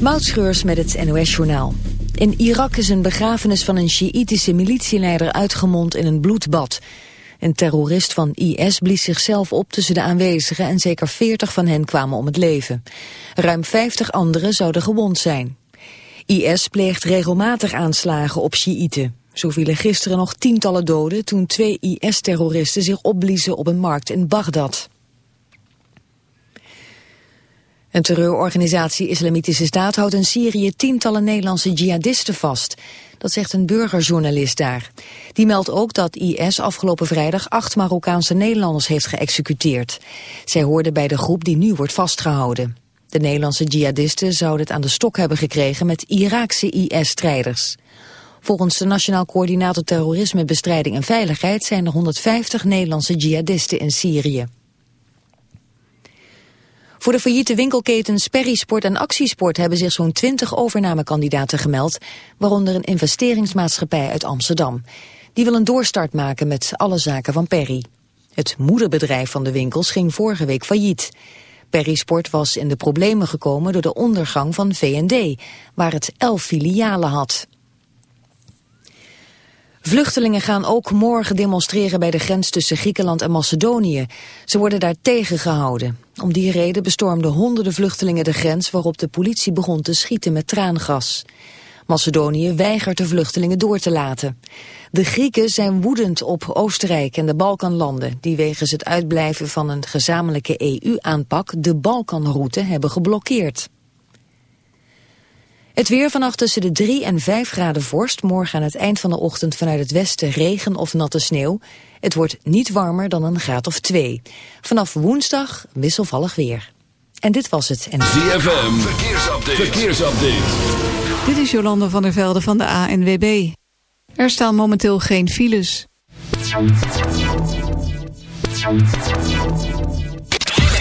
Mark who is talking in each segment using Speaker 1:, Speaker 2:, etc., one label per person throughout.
Speaker 1: Moutschreurs met het NOS-journaal. In Irak is een begrafenis van een Sjiïtische militieleider uitgemond in een bloedbad. Een terrorist van IS blies zichzelf op tussen de aanwezigen en zeker 40 van hen kwamen om het leven. Ruim 50 anderen zouden gewond zijn. IS pleegt regelmatig aanslagen op Sjiïten. Zo vielen gisteren nog tientallen doden toen twee IS-terroristen zich opbliezen op een markt in Bagdad. Een terreurorganisatie Islamitische Staat houdt in Syrië tientallen Nederlandse jihadisten vast. Dat zegt een burgerjournalist daar. Die meldt ook dat IS afgelopen vrijdag acht Marokkaanse Nederlanders heeft geëxecuteerd. Zij hoorden bij de groep die nu wordt vastgehouden. De Nederlandse jihadisten zouden het aan de stok hebben gekregen met Iraakse IS-strijders. Volgens de Nationaal Coördinator Terrorisme, Bestrijding en Veiligheid zijn er 150 Nederlandse jihadisten in Syrië. Voor de failliete winkelketens Perisport en Actiesport hebben zich zo'n 20 overnamekandidaten gemeld, waaronder een investeringsmaatschappij uit Amsterdam. Die wil een doorstart maken met alle zaken van Perry. Het moederbedrijf van de winkels ging vorige week failliet. Perisport was in de problemen gekomen door de ondergang van V&D, waar het elf filialen had. Vluchtelingen gaan ook morgen demonstreren bij de grens tussen Griekenland en Macedonië. Ze worden daar tegengehouden. Om die reden bestormden honderden vluchtelingen de grens waarop de politie begon te schieten met traangas. Macedonië weigert de vluchtelingen door te laten. De Grieken zijn woedend op Oostenrijk en de Balkanlanden... die wegens het uitblijven van een gezamenlijke EU-aanpak... de Balkanroute hebben geblokkeerd. Het weer vannacht tussen de 3 en 5 graden vorst. Morgen aan het eind van de ochtend vanuit het westen regen of natte sneeuw. Het wordt niet warmer dan een graad of 2. Vanaf woensdag wisselvallig weer. En dit was het. En...
Speaker 2: ZFM, verkeersupdate. verkeersupdate.
Speaker 3: Dit is Jolande van der Velde van de ANWB. Er staan momenteel geen files.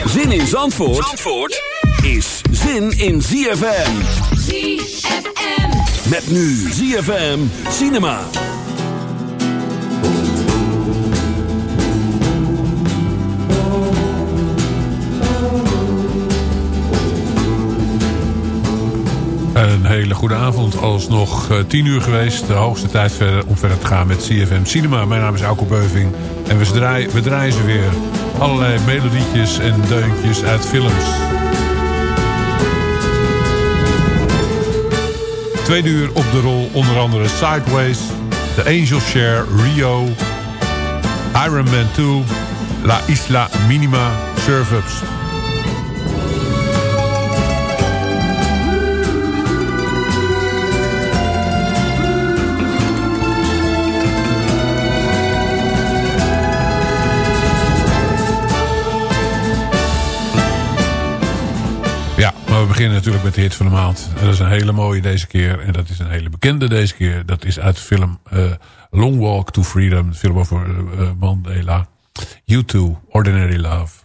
Speaker 2: Zin in Zandvoort, Zandvoort? is zin in ZFM. ZFM. Met nu ZFM Cinema.
Speaker 4: Een hele goede avond. Alsnog uh, tien uur geweest. De hoogste tijd verder, om verder te gaan met CFM Cinema. Mijn naam is Auko Beuving. En we draaien, we draaien ze weer. Allerlei melodietjes en deuntjes uit films. Tweede uur op de rol onder andere Sideways, The Angel Share, Rio, Iron Man 2, La Isla Minima, Serve-Ups. we beginnen natuurlijk met de hit van de maand. Dat is een hele mooie deze keer. En dat is een hele bekende deze keer. Dat is uit de film uh, Long Walk to Freedom. De film over uh, Mandela. U2, Ordinary Love.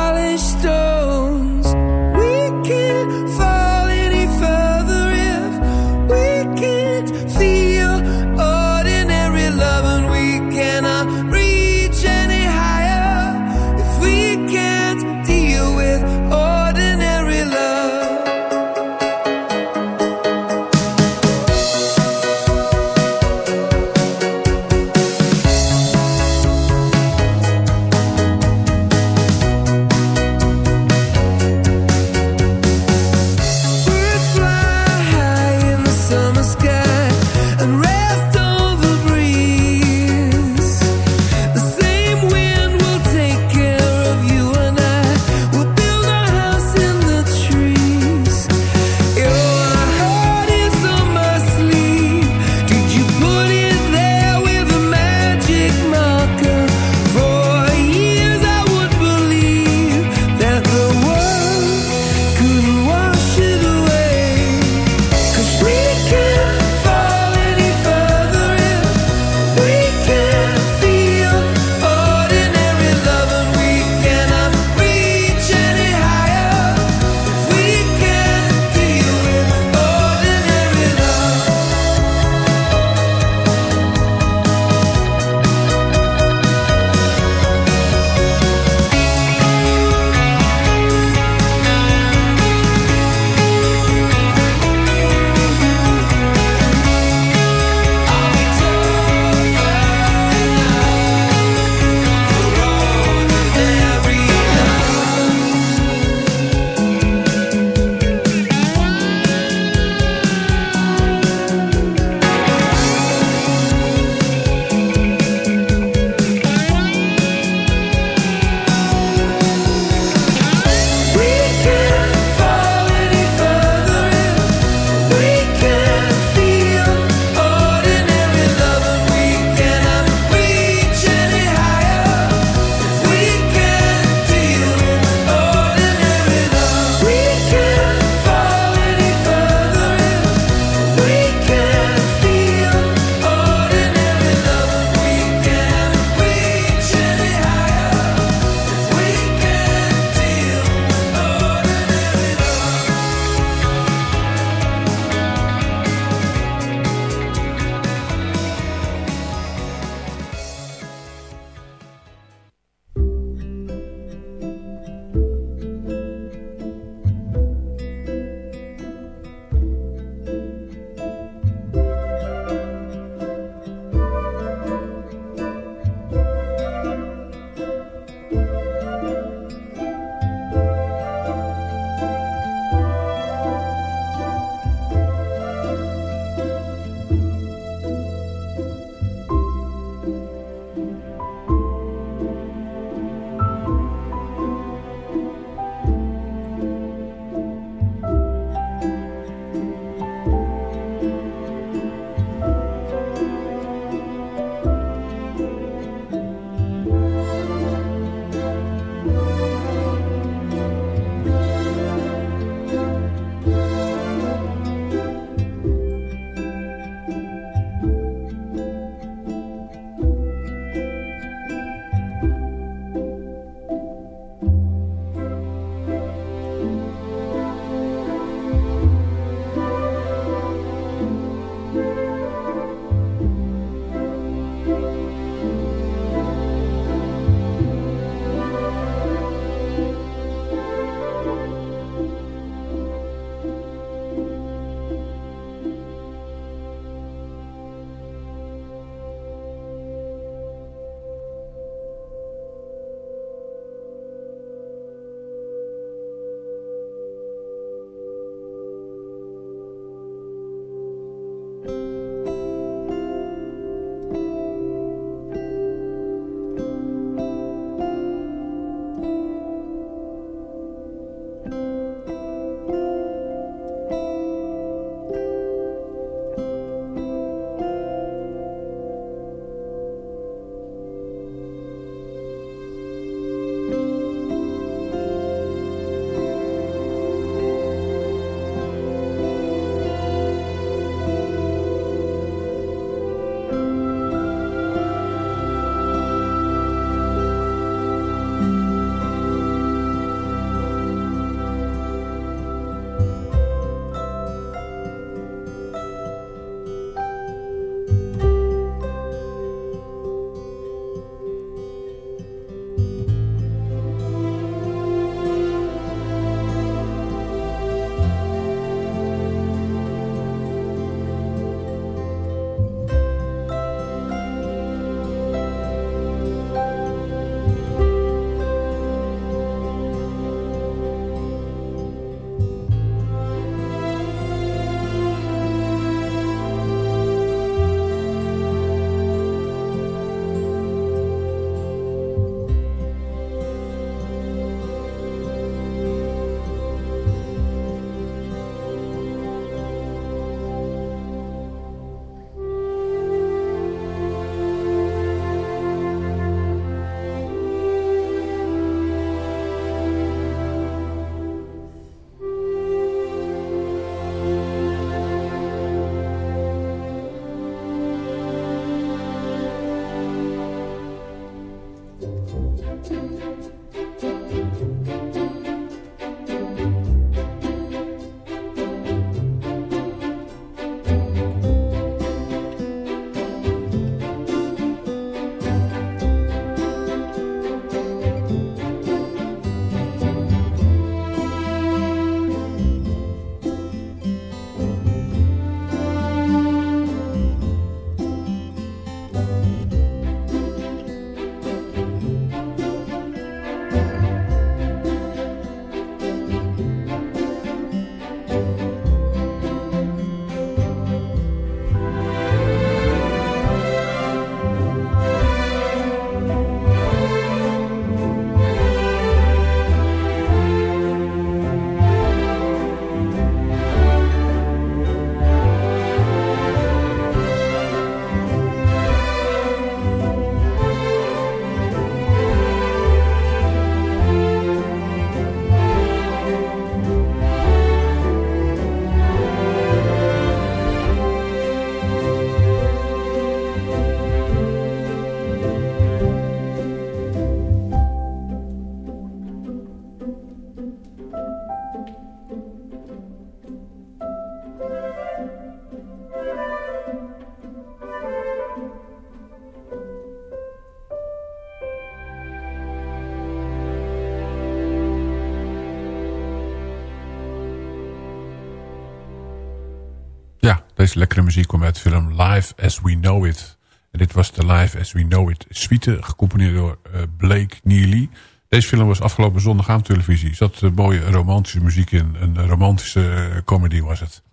Speaker 4: Deze lekkere muziek kwam uit de film Live As We Know It. En dit was de Live As We Know It suite, gecomponeerd door uh, Blake Neely. Deze film was afgelopen zondag aan televisie. Er zat uh, mooie romantische muziek in. Een romantische uh, comedy was het.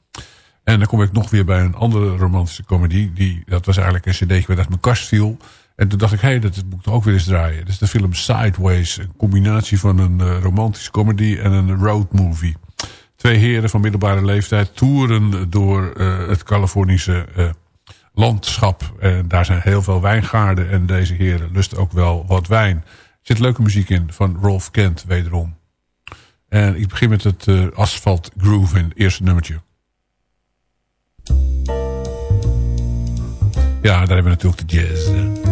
Speaker 4: En dan kom ik nog weer bij een andere romantische comedy. Die, dat was eigenlijk een cd'tje wat uit mijn kast viel. En toen dacht ik, hé, hey, dat moet ik ook weer eens draaien. Dat is de film Sideways. Een combinatie van een romantische comedy en een road movie. Twee heren van middelbare leeftijd toeren door uh, het Californische uh, landschap. En daar zijn heel veel wijngaarden en deze heren lusten ook wel wat wijn. Er zit leuke muziek in van Rolf Kent wederom. En ik begin met het Asphalt Groove in het eerste nummertje. Ja, daar hebben we natuurlijk de jazz.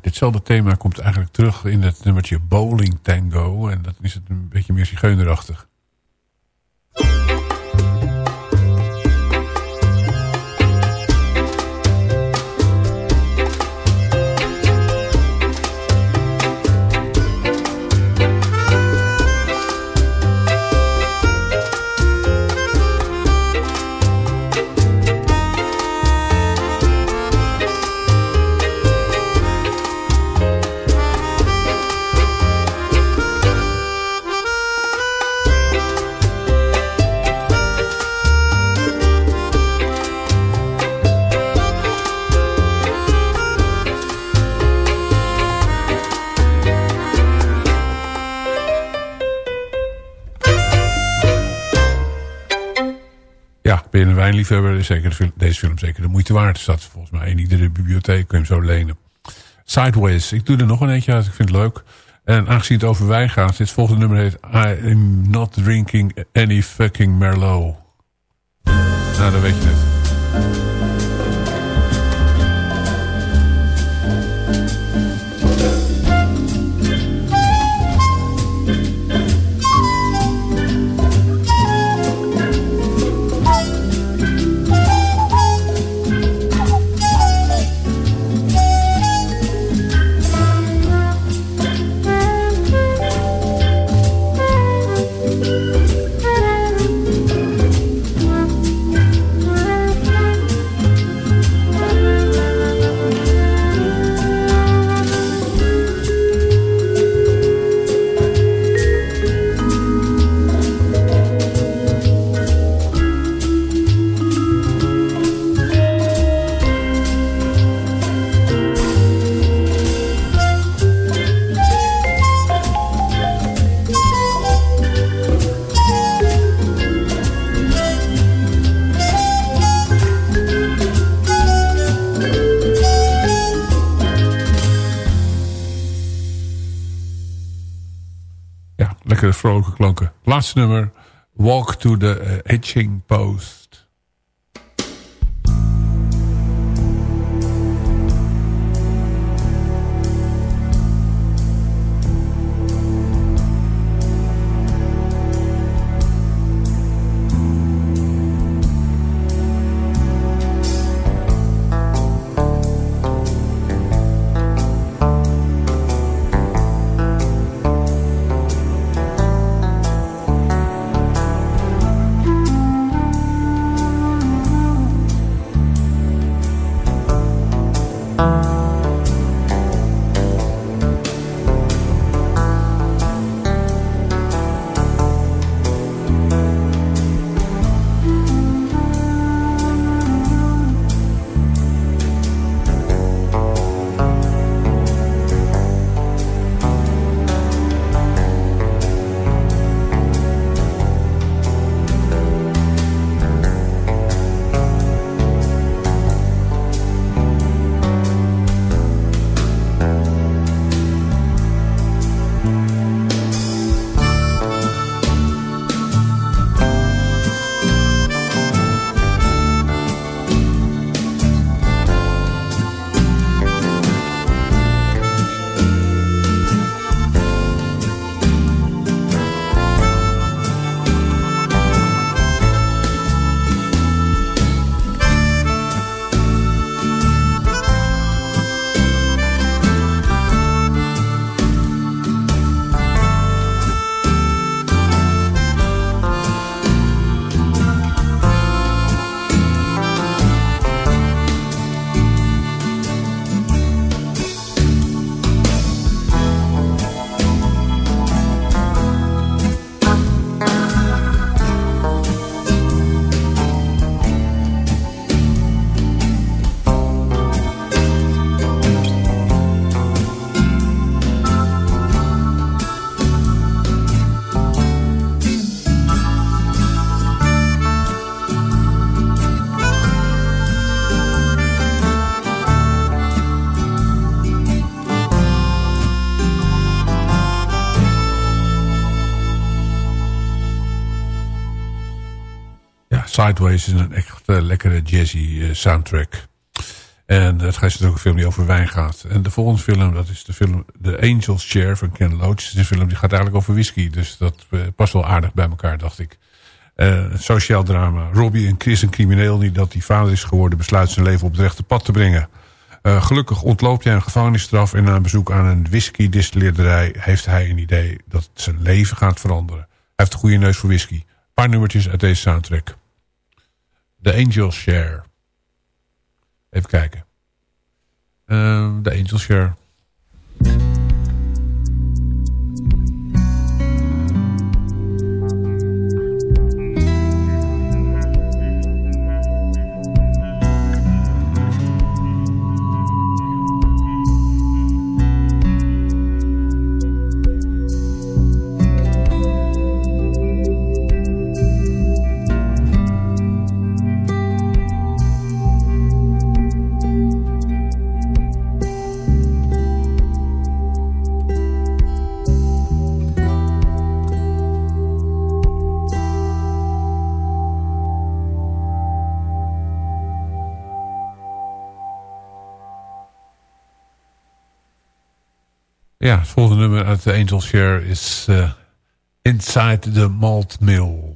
Speaker 4: Hetzelfde thema komt eigenlijk terug in het nummertje Bowling Tango. En dat is het een beetje meer zigeunerachtig. Wijnliefhebber, is zeker deze film zeker de moeite waard. Staat volgens mij in iedere bibliotheek, kun je hem zo lenen. Sideways, ik doe er nog een eentje uit, ik vind het leuk. En aangezien het over wijn gaat, dit volgende nummer heet I am not drinking any fucking Merlot. Nou, dan weet je het. Laatste nummer. Walk to the eh, Hitching Post. Sideways is een echt uh, lekkere jazzy uh, soundtrack. En het gaat ook een film die over wijn gaat. En de volgende film, dat is de film The Angel's Chair van Ken Loach. Het film die gaat eigenlijk over whisky. Dus dat uh, past wel aardig bij elkaar, dacht ik. sociaal drama. Robbie en Chris, een crimineel die dat hij vader is geworden... besluit zijn leven op het rechte pad te brengen. gelukkig ontloopt hij een gevangenisstraf... en na een bezoek aan een whisky-distilleerderij... heeft hij een idee dat zijn leven gaat veranderen. Hij heeft een goede neus voor whisky. Een paar nummertjes uit deze soundtrack. The Angel Share. Even kijken. Uh, The Angel Share. Ja, het volgende nummer uit de Angel Share is uh, Inside the Malt Mill.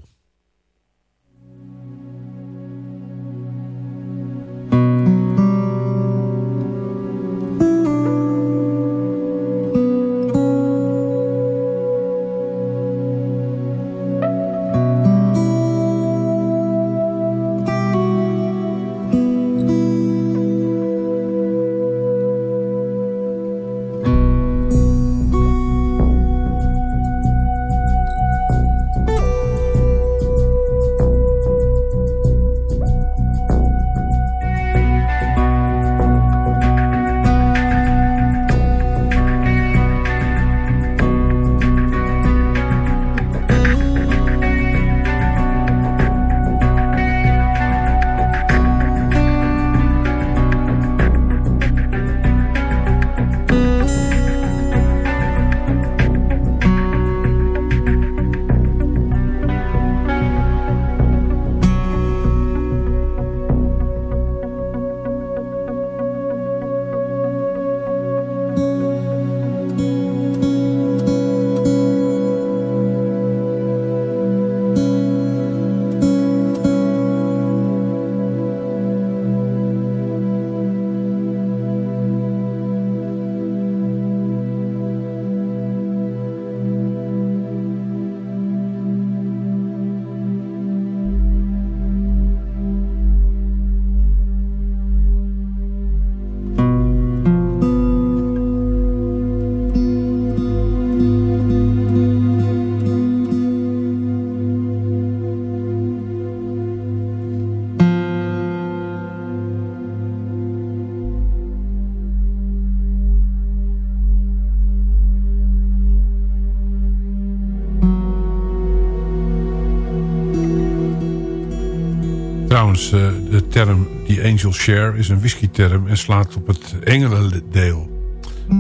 Speaker 4: Trouwens, eh, de term die Angel Share is een whisky-term en slaat op het engelendeel.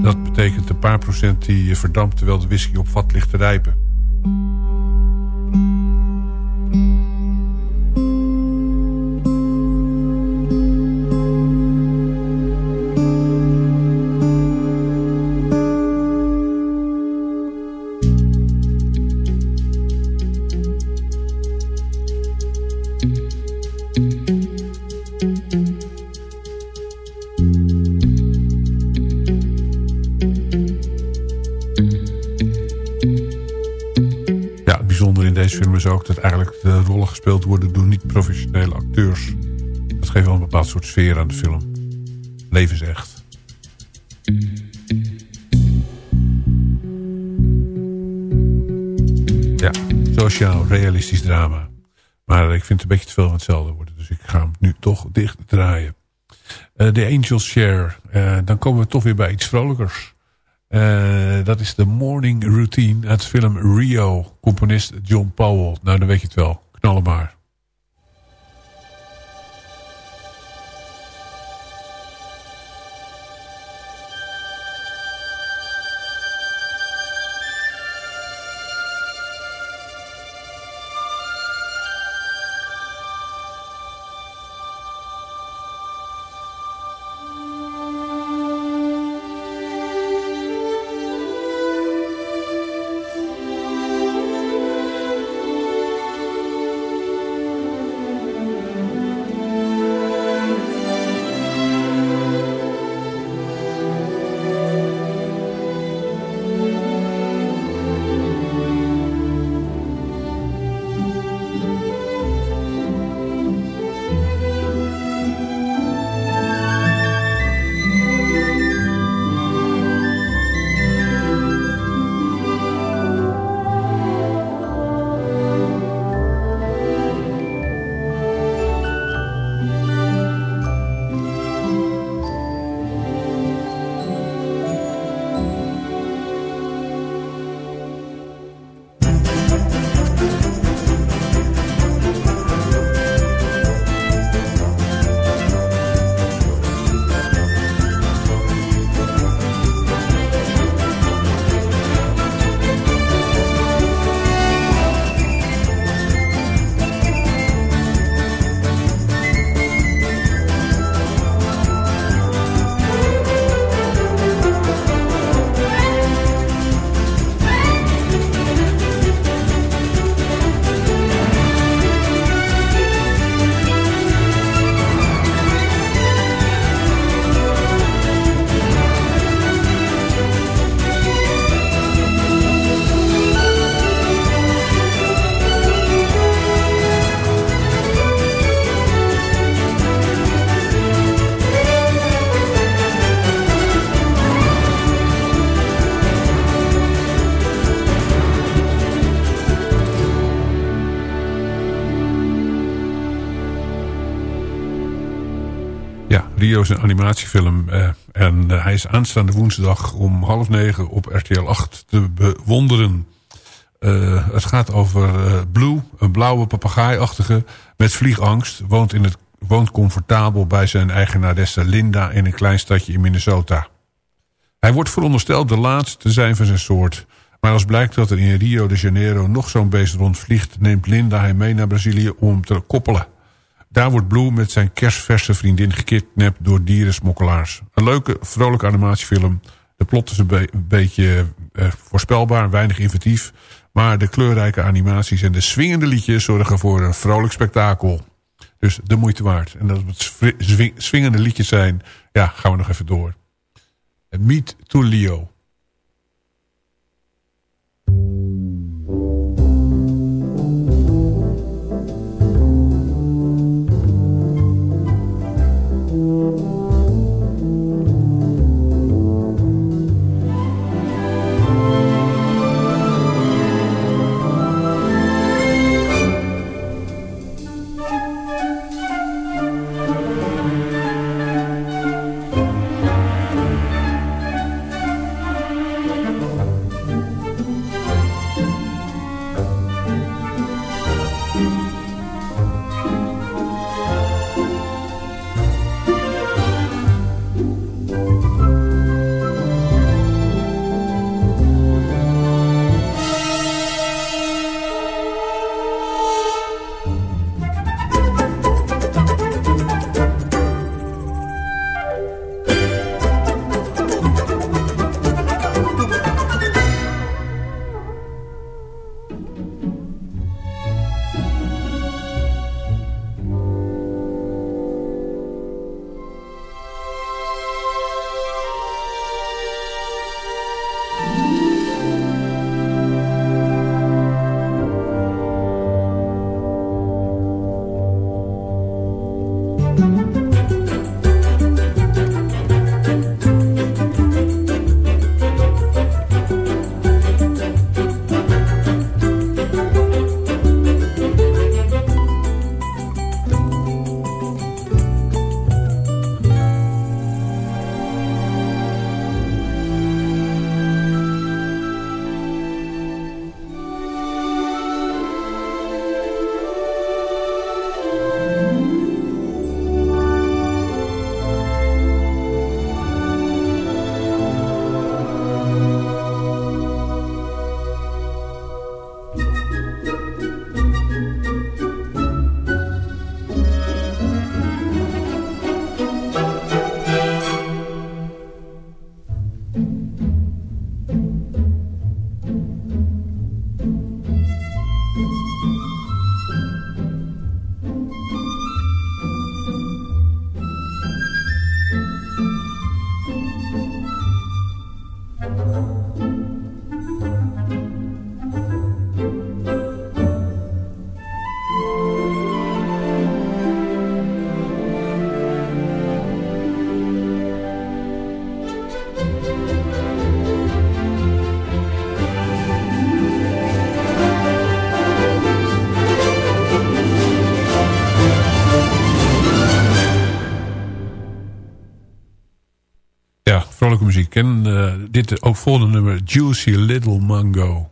Speaker 4: Dat betekent een paar procent die verdampt terwijl de whisky op vat ligt te rijpen. Bepaald soort sfeer aan de film. Levensecht. Ja, sociaal, realistisch drama. Maar ik vind het een beetje te veel van hetzelfde worden. Dus ik ga hem nu toch dicht draaien. Uh, The Angels Share. Uh, dan komen we toch weer bij iets vrolijkers. Uh, dat is de Morning Routine uit de film Rio. Componist John Powell. Nou, dan weet je het wel. Knallen maar. Is een animatiefilm. Uh, en uh, hij is aanstaande woensdag om half negen op RTL 8 te bewonderen. Uh, het gaat over Blue, een blauwe papegaaiachtige met vliegangst. Woont, in het, woont comfortabel bij zijn eigenaresse Linda in een klein stadje in Minnesota. Hij wordt verondersteld de laatste te zijn van zijn soort. Maar als blijkt dat er in Rio de Janeiro nog zo'n beest rondvliegt... neemt Linda hem mee naar Brazilië om hem te koppelen. Daar wordt Blue met zijn kerstverse vriendin gekidnapt door dierensmokkelaars. Een leuke, vrolijke animatiefilm. De plot is een, beetje uh, voorspelbaar, weinig inventief. Maar de kleurrijke animaties en de swingende liedjes zorgen voor een vrolijk spektakel. Dus de moeite waard. En dat het swingende liedjes zijn, ja, gaan we nog even door. Meet to Leo. En dit ook volgende nummer, Juicy Little Mango.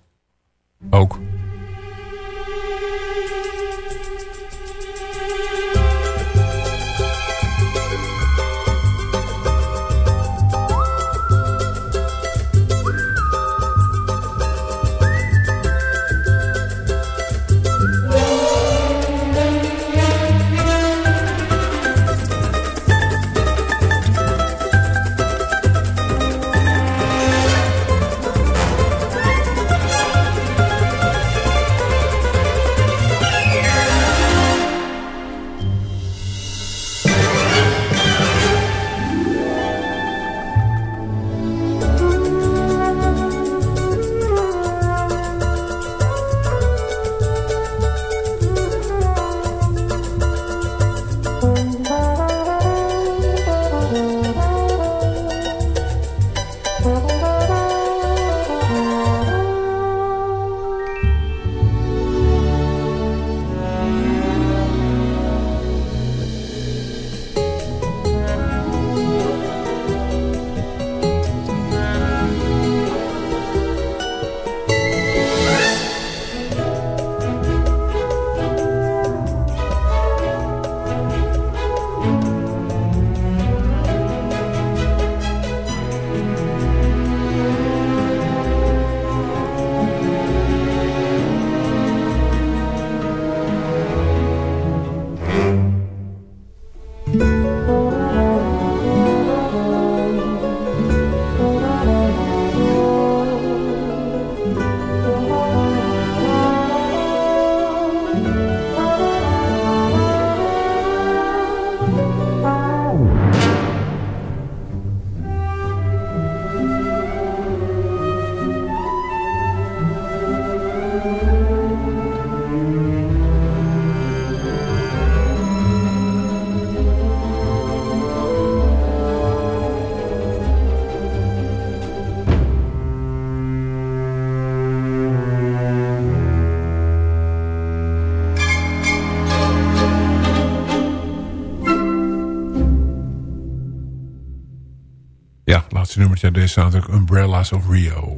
Speaker 5: laatste nummertje. Deze staat Umbrellas of Rio.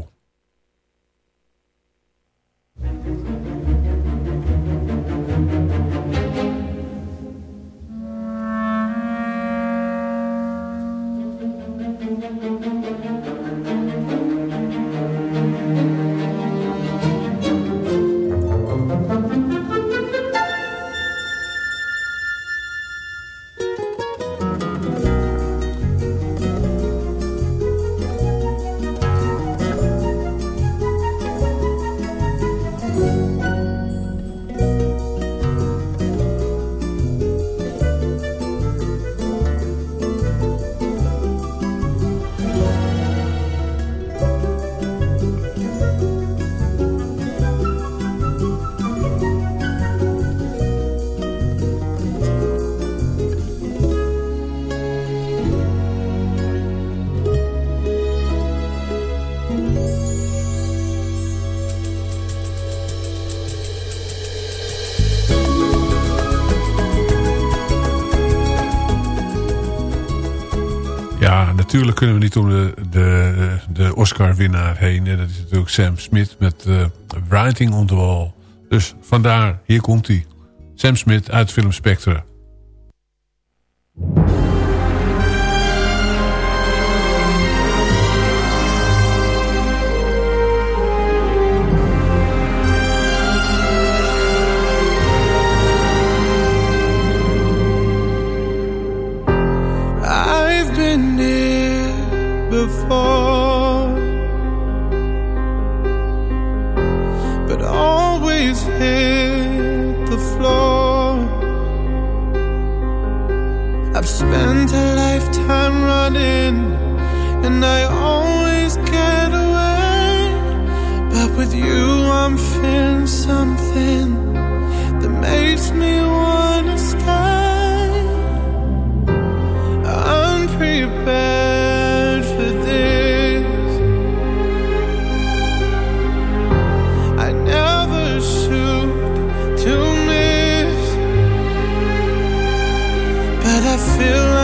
Speaker 5: kunnen we niet om de, de, de Oscar-winnaar heen. En dat is natuurlijk Sam Smith met eh, Writing on the Wall. Dus vandaar, hier komt hij. Sam Smith uit film Spectre.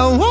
Speaker 5: I
Speaker 4: want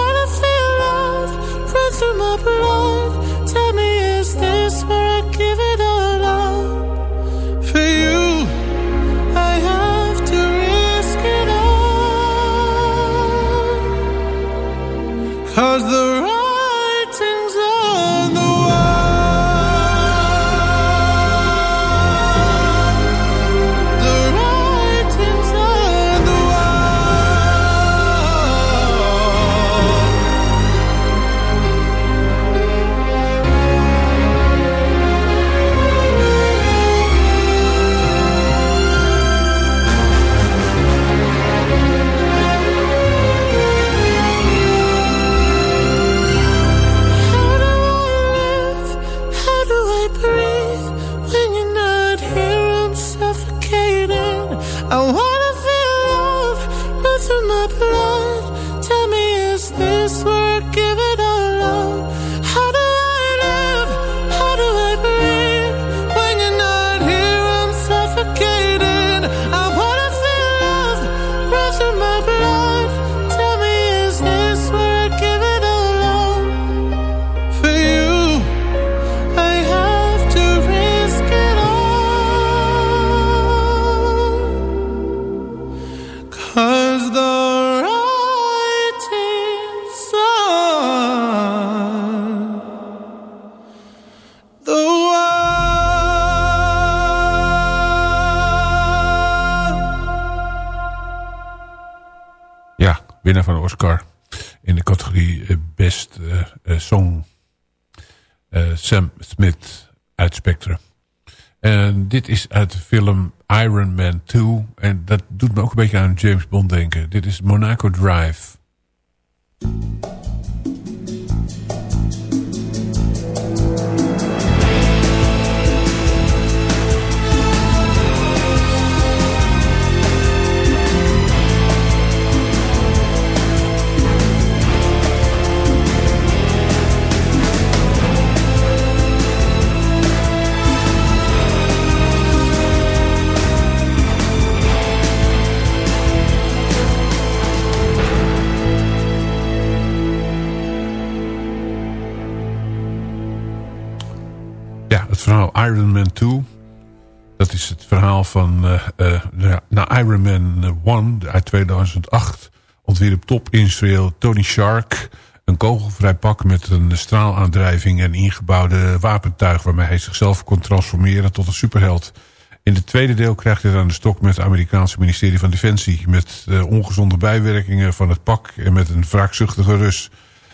Speaker 4: Smith uit Spectre. En dit is uit de film Iron Man 2. En dat doet me ook een beetje aan James Bond denken. Dit is Monaco Drive. Iron Man 2. Dat is het verhaal van uh, uh, na Iron Man 1 uit 2008 ontwierp top-industrieel Tony Shark een kogelvrij pak met een straalaandrijving en ingebouwde wapentuig waarmee hij zichzelf kon transformeren tot een superheld. In het tweede deel krijgt hij aan de stok met het Amerikaanse ministerie van Defensie. Met ongezonde bijwerkingen van het pak en met een wraakzuchtige Rus.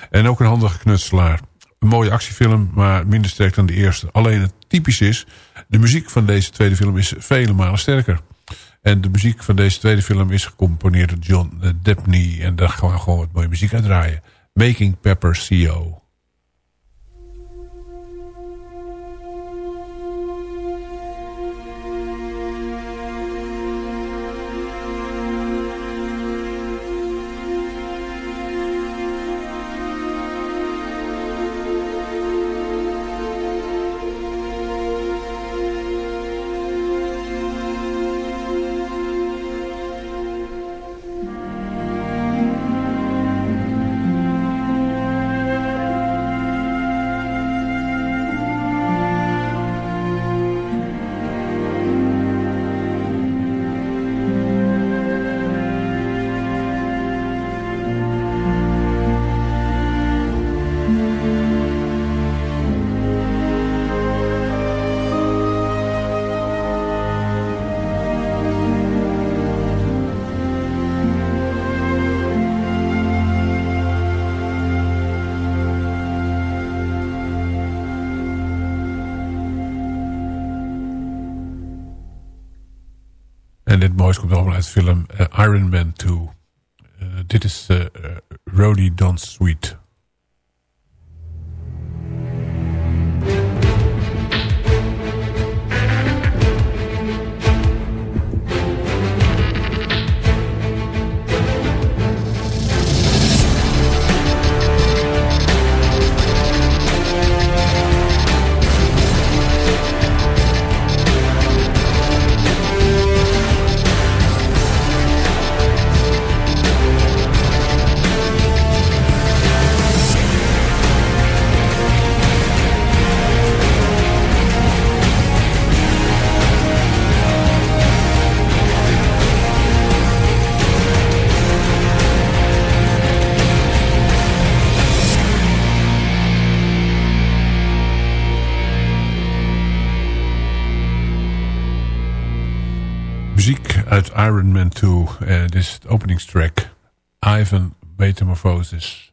Speaker 4: En ook een handige knutselaar. Een mooie actiefilm, maar minder sterk dan de eerste. Alleen het typisch is, de muziek van deze tweede film is vele malen sterker. En de muziek van deze tweede film is gecomponeerd door John Debney. En daar gaan we gewoon wat mooie muziek uit draaien. Making Pepper CO. moois komt allemaal uit film uh, Iron Man 2. Uh, dit is uh, Rody Don Sweet. Iron Man 2. Uh, dit is het openingstrack. Ivan Metamorphosis.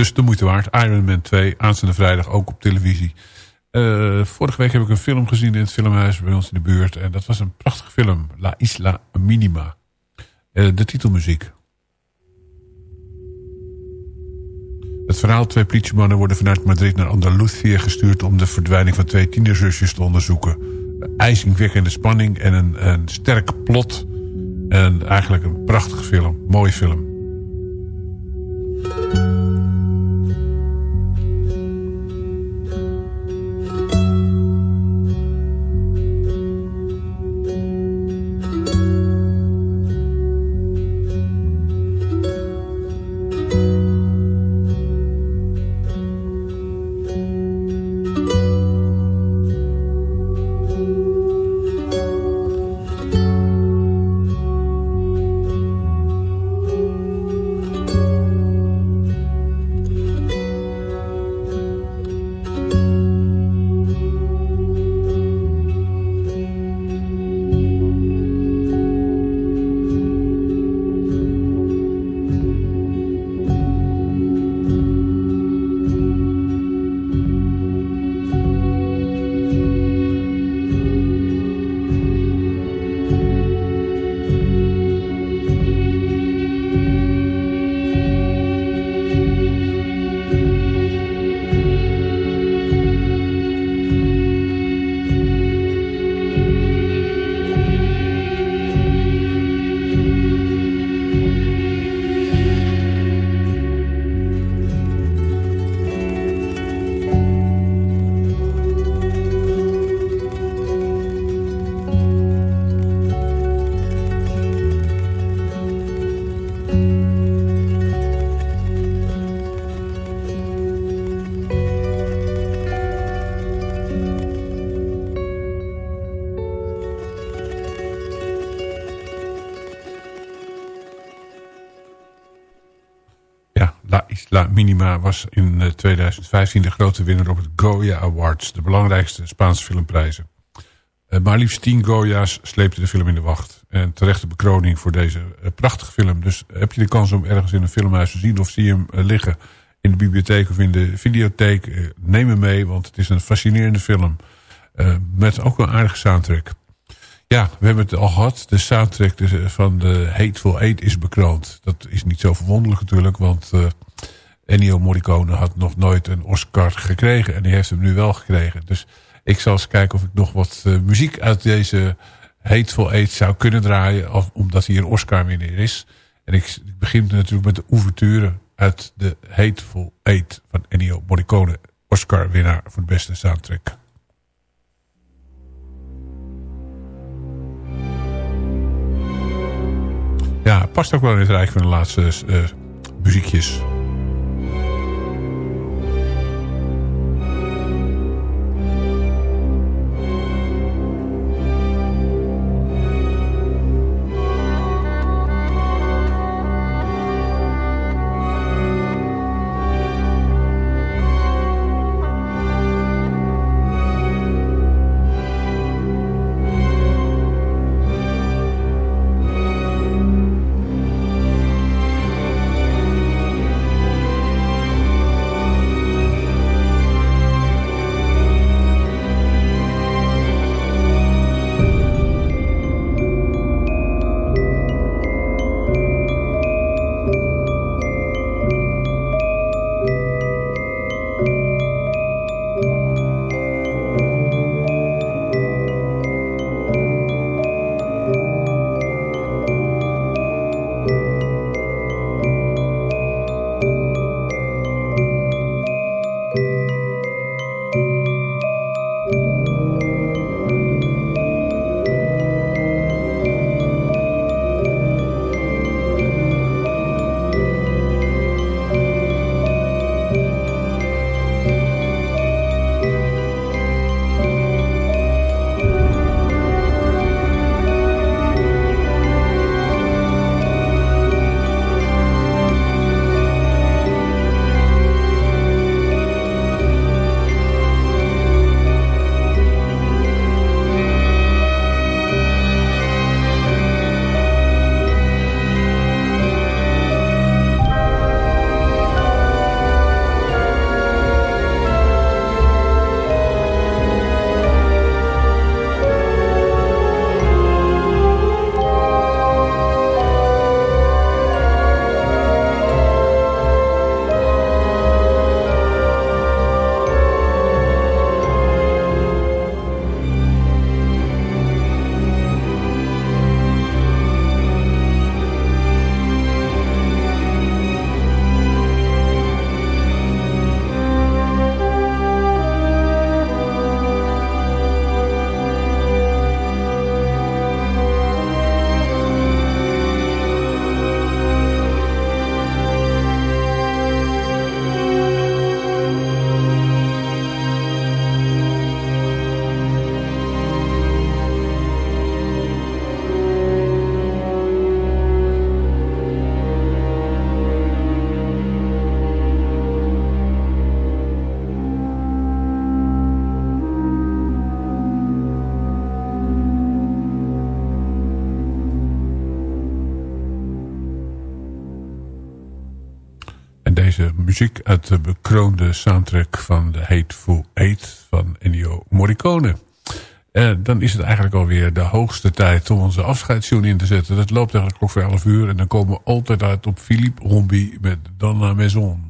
Speaker 4: Dus de moeite waard. Iron Man 2, aanstaande vrijdag ook op televisie. Uh, vorige week heb ik een film gezien in het filmhuis bij ons in de buurt. En dat was een prachtige film. La Isla Minima. Uh, de titelmuziek. Het verhaal, twee politiemannen worden vanuit Madrid naar Andalusië gestuurd... om de verdwijning van twee tienerzusjes te onderzoeken. IJzingwekkende spanning en een, een sterk plot. En eigenlijk een prachtige film, mooie film. La Minima was in 2015 eh, de grote winnaar op het Goya Awards. De belangrijkste Spaanse filmprijzen. Eh, maar liefst tien Goya's sleepte de film in de wacht. En terechte bekroning voor deze eh, prachtige film. Dus heb je de kans om ergens in een filmhuis te zien... of zie je hem liggen in de bibliotheek of in de videotheek... neem hem mee, want het is een fascinerende film. met ook een aardige soundtrack. Ja, we hebben het al gehad. De soundtrack van de Hateful Eight is bekroond. Dat is niet zo verwonderlijk natuurlijk, want... Ennio Morricone had nog nooit een Oscar gekregen. En die heeft hem nu wel gekregen. Dus ik zal eens kijken of ik nog wat uh, muziek uit deze Hateful Eight zou kunnen draaien. Omdat hij een Oscar winnaar is. En ik, begin natuurlijk met de ouverture uit de Hateful Eight van Ennio Morricone. Oscar winnaar voor de beste soundtrack. Ja, past ook wel in het rijk van de laatste uh, muziekjes. Uit de bekroonde soundtrack van The Hateful Eight van Ennio Morricone. Uh, dan is het eigenlijk alweer de hoogste tijd om onze afscheidstune in te zetten. Dat loopt eigenlijk klok voor 11 uur en dan komen we altijd uit op Philippe Rombi met Dans la Maison.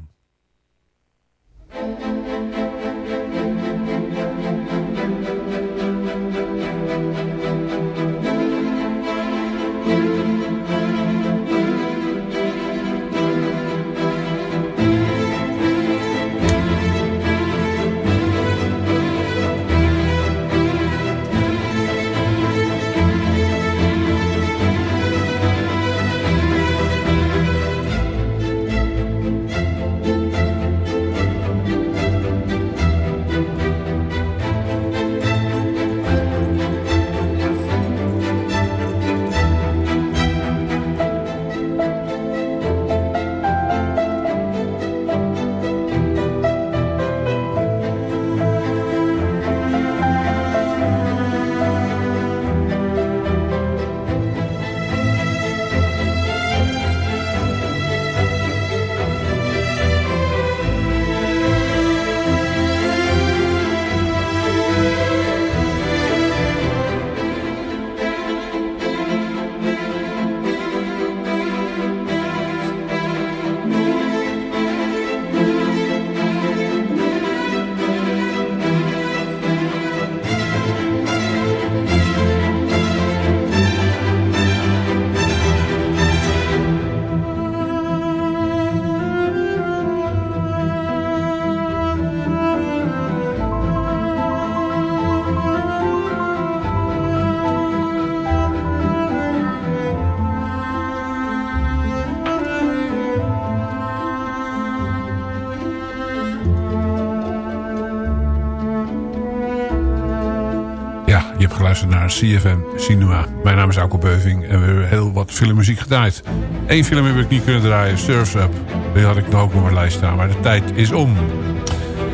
Speaker 4: CFM Cinema. Mijn naam is Auke Beuving en we hebben heel wat filmmuziek gedraaid. Eén film heb ik niet kunnen draaien, Surf's Up. Die had ik nog ook op mijn lijst staan, maar de tijd is om.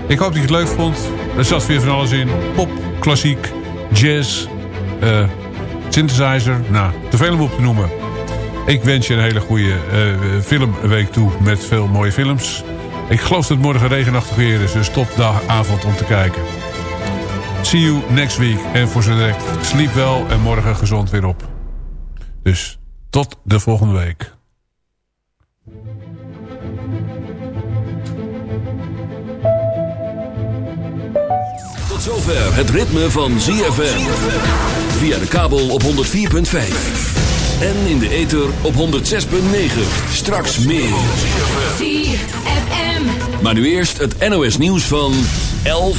Speaker 4: Ik hoop dat je het leuk vond. Er zat weer van alles in. Pop, klassiek, jazz, uh, synthesizer. Nou, te veel om op te noemen. Ik wens je een hele goede uh, filmweek toe met veel mooie films. Ik geloof dat het morgen regenachtig weer is, dus top avond om te kijken. See you next week. En voor zo direct, sliep wel en morgen gezond weer op. Dus tot de volgende week.
Speaker 2: Tot zover het ritme van ZFM. Via de kabel op 104.5. En in de ether op 106.9. Straks meer. ZFM. Maar nu eerst het NOS nieuws van 11.